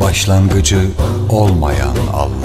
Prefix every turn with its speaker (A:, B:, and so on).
A: Başlangıcı olmayan Allah.